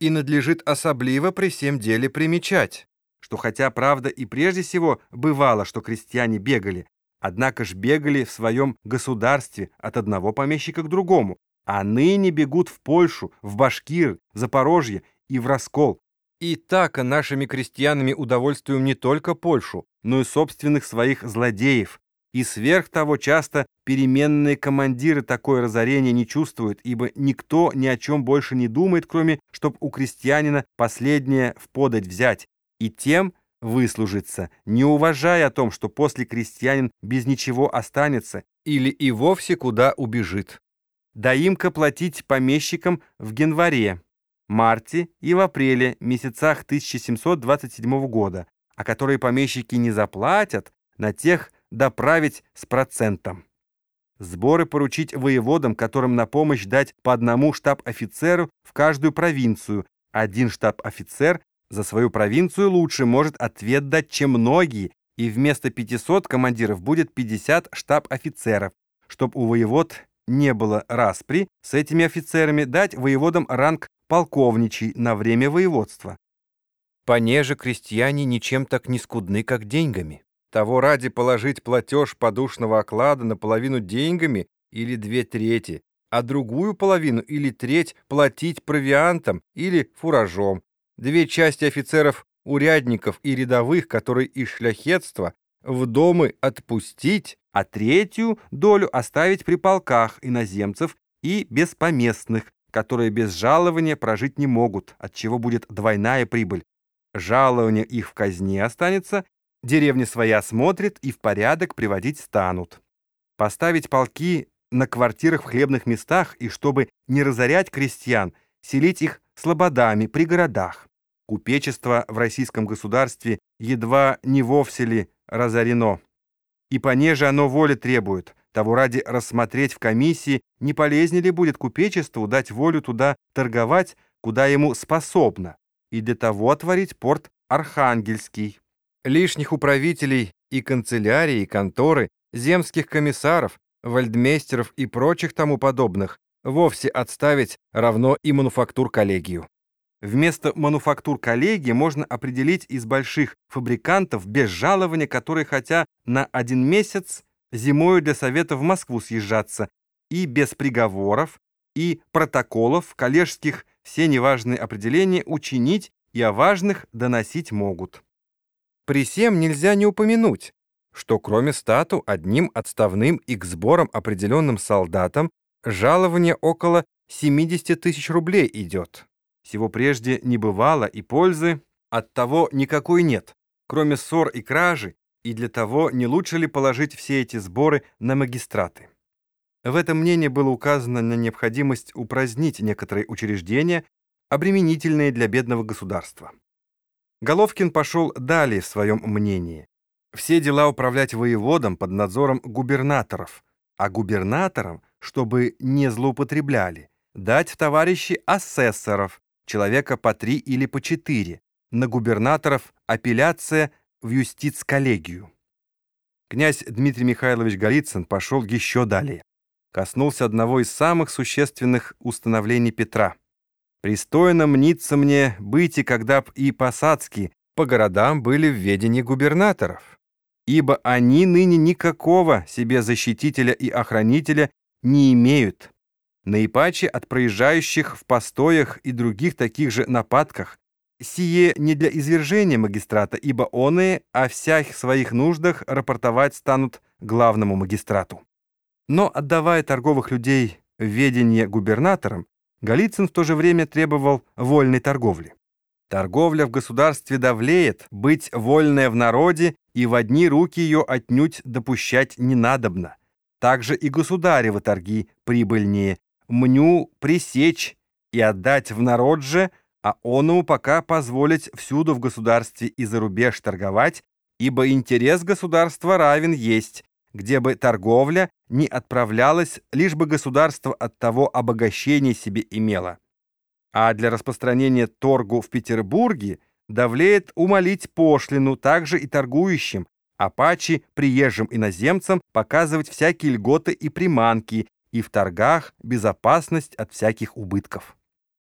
И надлежит особливо при всем деле примечать, что хотя, правда, и прежде всего бывало, что крестьяне бегали, однако ж бегали в своем государстве от одного помещика к другому, а ныне бегут в Польшу, в Башкир, Запорожье и в Раскол. И так нашими крестьянами удовольствуем не только Польшу, но и собственных своих злодеев. И сверх того часто переменные командиры такое разорение не чувствуют, ибо никто ни о чем больше не думает, кроме, чтоб у крестьянина последнее в подать взять, и тем выслужиться, не уважая о том, что после крестьянин без ничего останется или и вовсе куда убежит. Доимка платить помещикам в январе, марте и в апреле месяцах 1727 года, а которые помещики не заплатят, на тех доправить с процентом. Сборы поручить воеводам, которым на помощь дать по одному штаб-офицеру в каждую провинцию. Один штаб-офицер за свою провинцию лучше может ответ дать, чем многие, и вместо 500 командиров будет 50 штаб-офицеров, чтоб у воевод не было распри с этими офицерами, дать воеводам ранг полковничий на время воеводства. Понеже крестьяне ничем так не скудны, как деньгами. Того ради положить платеж подушного оклада наполовину деньгами или две трети, а другую половину или треть платить провиантом или фуражом. Две части офицеров урядников и рядовых, которые из шляхетства, в домы отпустить, а третью долю оставить при полках иноземцев и беспоместных, которые без жалования прожить не могут, от чего будет двойная прибыль. Жалование их в казне останется, деревни свои осмотрят и в порядок приводить станут. Поставить полки на квартирах в хлебных местах и, чтобы не разорять крестьян, селить их слободами при городах. Купечество в российском государстве едва не вовсе ли разорено. И понеже оно воли требует, того ради рассмотреть в комиссии, не полезнее ли будет купечеству дать волю туда торговать, куда ему способно, и для того отворить порт Архангельский. Лишних управителей и канцелярии, и конторы, земских комиссаров, вальдмейстеров и прочих тому подобных вовсе отставить равно и мануфактур-коллегию. Вместо мануфактур-коллегии можно определить из больших фабрикантов без жалования, которые хотя на один месяц зимою для совета в Москву съезжаться, и без приговоров, и протоколов коллежских все неважные определения учинить и о важных доносить могут. При всем нельзя не упомянуть, что кроме стату одним отставным и к сборам определенным солдатам жалование около 70 тысяч рублей идет. Всего прежде не бывало и пользы от того никакой нет, кроме ссор и кражи, и для того не лучше ли положить все эти сборы на магистраты. В этом мнении было указано на необходимость упразднить некоторые учреждения, обременительные для бедного государства. Головкин пошел далее в своем мнении. Все дела управлять воеводом под надзором губернаторов, а губернаторам, чтобы не злоупотребляли, дать в товарищи асессоров, человека по три или по четыре, на губернаторов апелляция в юстиц-коллегию. Князь Дмитрий Михайлович Голицын пошел еще далее. Коснулся одного из самых существенных установлений Петра. «Пристойно мнится мне быть, и когда б и посадские по городам были в ведении губернаторов, ибо они ныне никакого себе защитителя и охранителя не имеют. Наипаче от проезжающих в постоях и других таких же нападках, Сие не для извержения магистрата, ибо оные о всяких своих нуждах рапортовать станут главному магистрату. Но отдавая торговых людей в ведение губернаторам, Голицын в то же время требовал вольной торговли. Торговля в государстве давлеет, быть вольная в народе, и в одни руки ее отнюдь допущать не надобно. Также и государевы торги прибыльнее, мню пресечь и отдать в народ же – а оному пока позволить всюду в государстве и за рубеж торговать, ибо интерес государства равен есть, где бы торговля не отправлялась, лишь бы государство от того обогащения себе имело. А для распространения торгу в Петербурге давлеет умолить пошлину также и торгующим, а паче приезжим иноземцам показывать всякие льготы и приманки, и в торгах безопасность от всяких убытков.